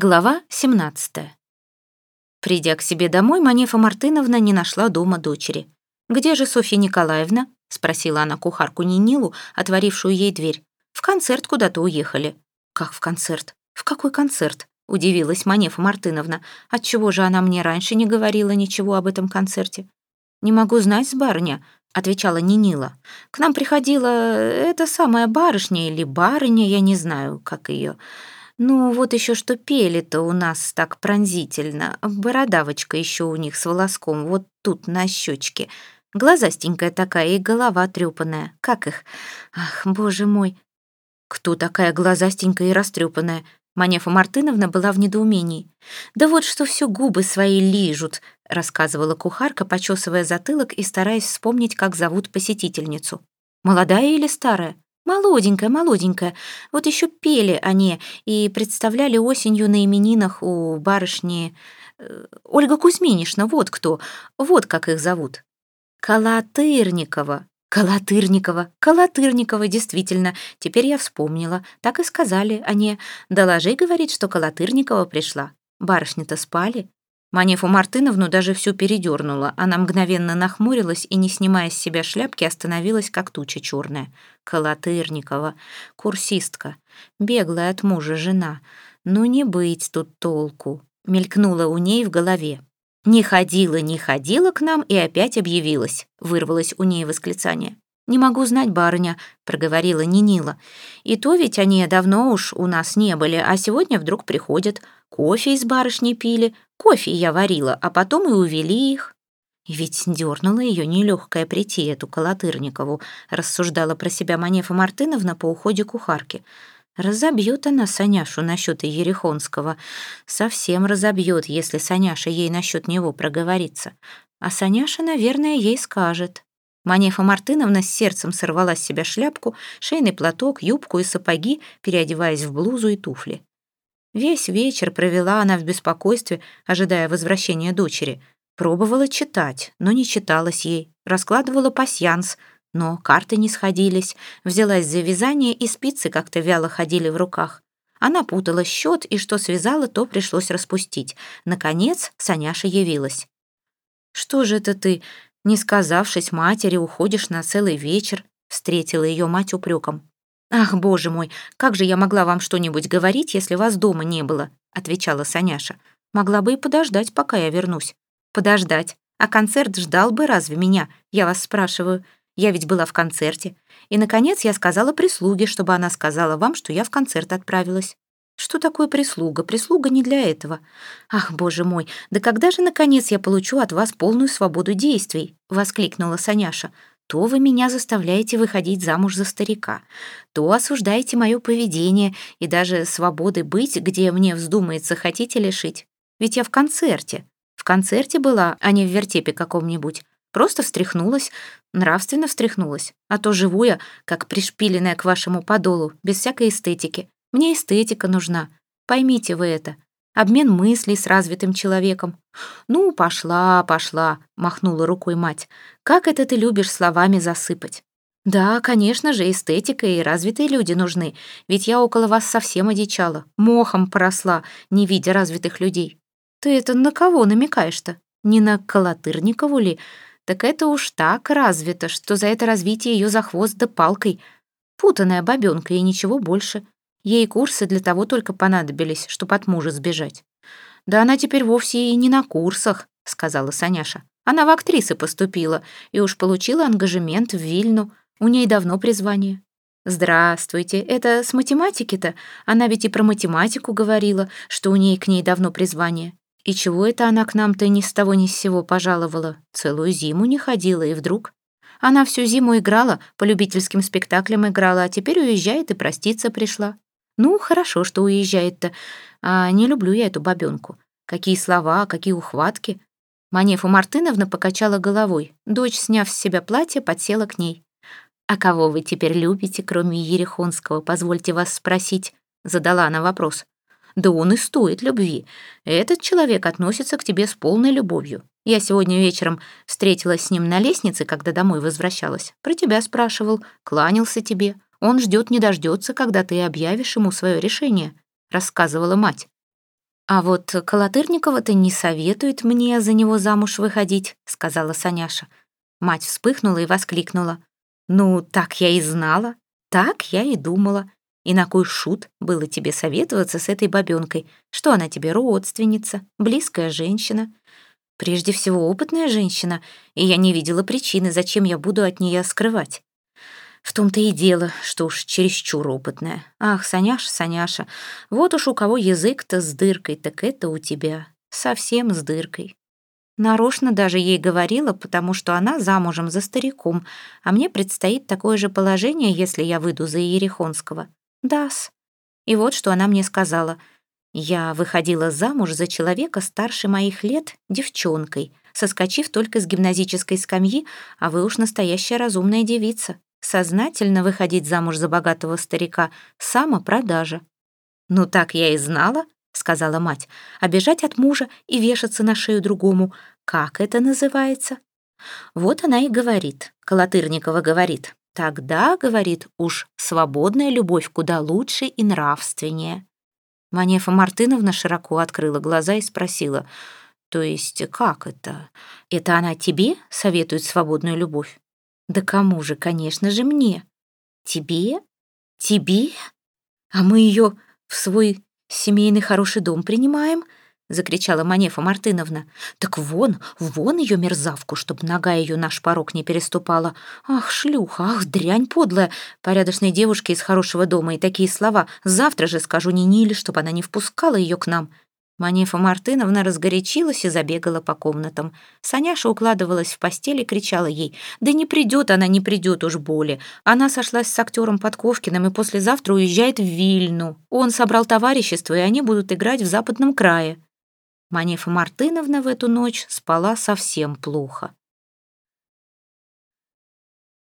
Глава 17. Придя к себе домой, Манефа Мартыновна не нашла дома дочери. «Где же Софья Николаевна?» — спросила она кухарку Нинилу, отворившую ей дверь. «В концерт куда-то уехали». «Как в концерт? В какой концерт?» — удивилась Манефа Мартыновна. «Отчего же она мне раньше не говорила ничего об этом концерте?» «Не могу знать, барыня», — отвечала Нинила. «К нам приходила эта самая барышня или барыня, я не знаю, как ее. Ну, вот еще что пели-то у нас так пронзительно. Бородавочка еще у них с волоском, вот тут на щечке. Глазастенькая такая и голова трёпанная. Как их? Ах, боже мой. Кто такая глазастенькая и растрепанная? Манефа Мартыновна была в недоумении. «Да вот что все губы свои лижут», — рассказывала кухарка, почесывая затылок и стараясь вспомнить, как зовут посетительницу. «Молодая или старая?» Молоденькая, молоденькая. Вот еще пели они и представляли осенью на именинах у барышни... Э, Ольга Кузьминишна, вот кто. Вот как их зовут. Колотырникова. Колотырникова, Колотырникова, действительно. Теперь я вспомнила. Так и сказали они. Доложи, говорит, что Колотырникова пришла. Барышни-то спали. Манефу Мартыновну даже всю передернула. Она мгновенно нахмурилась и, не снимая с себя шляпки, остановилась, как туча черная. Колотырникова, курсистка, беглая от мужа жена. Ну не быть тут толку, мелькнула у ней в голове. «Не ходила, не ходила к нам и опять объявилась», — вырвалось у ней восклицание. «Не могу знать, барыня», — проговорила Нинила. «И то ведь они давно уж у нас не были, а сегодня вдруг приходят. Кофе из барышни пили, кофе я варила, а потом и увели их». Ведь дернула ее нелегкая прийти, эту Колотырникову, рассуждала про себя Манефа Мартыновна по уходе кухарки. Разобьет она Саняшу насчет Ерехонского. Совсем разобьет, если Саняша ей насчет него проговорится. А Саняша, наверное, ей скажет. Манефа Мартыновна с сердцем сорвала с себя шляпку, шейный платок, юбку и сапоги, переодеваясь в блузу и туфли. Весь вечер провела она в беспокойстве, ожидая возвращения дочери. Пробовала читать, но не читалось ей. Раскладывала пасьянс, но карты не сходились. Взялась за вязание, и спицы как-то вяло ходили в руках. Она путала счет, и что связала, то пришлось распустить. Наконец Саняша явилась. «Что же это ты?» Не сказавшись матери, уходишь на целый вечер», — встретила ее мать упреком. «Ах, боже мой, как же я могла вам что-нибудь говорить, если вас дома не было?» — отвечала Саняша. «Могла бы и подождать, пока я вернусь». «Подождать? А концерт ждал бы разве меня? Я вас спрашиваю. Я ведь была в концерте. И, наконец, я сказала прислуге, чтобы она сказала вам, что я в концерт отправилась. Что такое прислуга? Прислуга не для этого. Ах, боже мой, да когда же, наконец, я получу от вас полную свободу действий? Воскликнула Саняша. То вы меня заставляете выходить замуж за старика, то осуждаете мое поведение и даже свободы быть, где мне вздумается, хотите лишить. Ведь я в концерте. В концерте была, а не в вертепе каком-нибудь. Просто встряхнулась, нравственно встряхнулась. А то живу я, как пришпиленная к вашему подолу, без всякой эстетики. Мне эстетика нужна. Поймите вы это. Обмен мыслей с развитым человеком. Ну, пошла, пошла, махнула рукой мать. Как это ты любишь словами засыпать? Да, конечно же, эстетика и развитые люди нужны, ведь я около вас совсем одичала, мохом поросла, не видя развитых людей. Ты это на кого намекаешь-то? Не на Колотырникову ли? Так это уж так развито, что за это развитие ее за хвост да палкой. Путанная бабенка и ничего больше. Ей курсы для того только понадобились, чтобы от мужа сбежать. «Да она теперь вовсе и не на курсах», — сказала Саняша. «Она в актрисы поступила и уж получила ангажемент в Вильну. У ней давно призвание». «Здравствуйте, это с математики-то? Она ведь и про математику говорила, что у ней к ней давно призвание. И чего это она к нам-то ни с того ни с сего пожаловала? Целую зиму не ходила, и вдруг...» Она всю зиму играла, по любительским спектаклям играла, а теперь уезжает и проститься пришла. Ну, хорошо, что уезжает-то. А не люблю я эту бабёнку. Какие слова, какие ухватки. Манефа Мартыновна покачала головой. Дочь, сняв с себя платье, подсела к ней. «А кого вы теперь любите, кроме Ерехонского, позвольте вас спросить?» Задала она вопрос. «Да он и стоит любви. Этот человек относится к тебе с полной любовью. Я сегодня вечером встретилась с ним на лестнице, когда домой возвращалась. Про тебя спрашивал, кланялся тебе. Он ждет не дождется, когда ты объявишь ему свое решение», — рассказывала мать. «А вот Колотырникова-то не советует мне за него замуж выходить», — сказала Саняша. Мать вспыхнула и воскликнула. «Ну, так я и знала, так я и думала. И на кой шут было тебе советоваться с этой бабёнкой? Что она тебе родственница, близкая женщина?» «Прежде всего опытная женщина, и я не видела причины, зачем я буду от нее скрывать». В том-то и дело, что уж чересчур опытная. Ах, Саняша, Саняша, вот уж у кого язык-то с дыркой, так это у тебя. Совсем с дыркой. Нарочно даже ей говорила, потому что она замужем за стариком, а мне предстоит такое же положение, если я выйду за Ерехонского. Дас. И вот что она мне сказала. Я выходила замуж за человека старше моих лет девчонкой, соскочив только с гимназической скамьи, а вы уж настоящая разумная девица. Сознательно выходить замуж за богатого старика — самопродажа. «Ну так я и знала», — сказала мать, «обижать от мужа и вешаться на шею другому. Как это называется?» Вот она и говорит, Колотырникова говорит, «Тогда, — говорит, — уж свободная любовь куда лучше и нравственнее». Манефа Мартыновна широко открыла глаза и спросила, «То есть как это? Это она тебе советует свободную любовь?» Да кому же, конечно же, мне. Тебе? Тебе? А мы ее в свой семейный хороший дом принимаем? Закричала Манефа Мартыновна. Так вон, вон ее мерзавку, чтобы нога ее наш порог не переступала. Ах, шлюха, ах, дрянь подлая. Порядочной девушке из хорошего дома и такие слова. Завтра же скажу Ниниле, чтобы она не впускала ее к нам. Манефа Мартыновна разгорячилась и забегала по комнатам. Саняша укладывалась в постель и кричала ей, «Да не придет она, не придет уж боли. Она сошлась с актером Подковкиным и послезавтра уезжает в Вильну. Он собрал товарищество, и они будут играть в западном крае». Манефа Мартыновна в эту ночь спала совсем плохо.